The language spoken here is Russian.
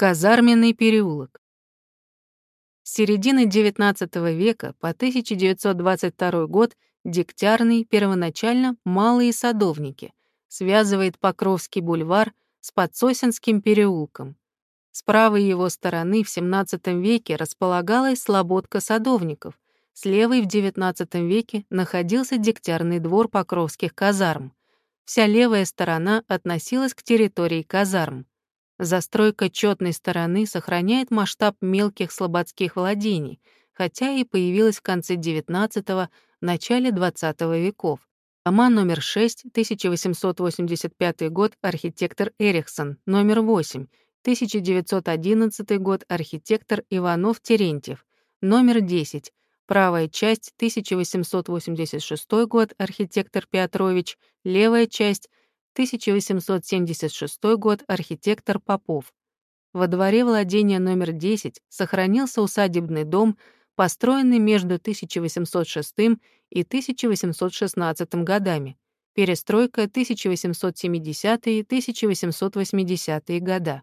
Казарменный переулок. С середины XIX века по 1922 год Дегтярный, первоначально Малые Садовники, связывает Покровский бульвар с Подсосинским переулком. С правой его стороны в XVII веке располагалась слободка садовников, с левой в XIX веке находился Дегтярный двор Покровских казарм. Вся левая сторона относилась к территории казарм. Застройка четной стороны сохраняет масштаб мелких слободских владений, хотя и появилась в конце XIX – начале XX веков. Дома номер 6, 1885 год, архитектор Эриксон, номер 8, 1911 год, архитектор Иванов-Терентьев, номер 10, правая часть, 1886 год, архитектор Петрович, левая часть, 1876 год, архитектор Попов. Во дворе владения номер 10 сохранился усадебный дом, построенный между 1806 и 1816 годами, перестройка 1870-1880-е года.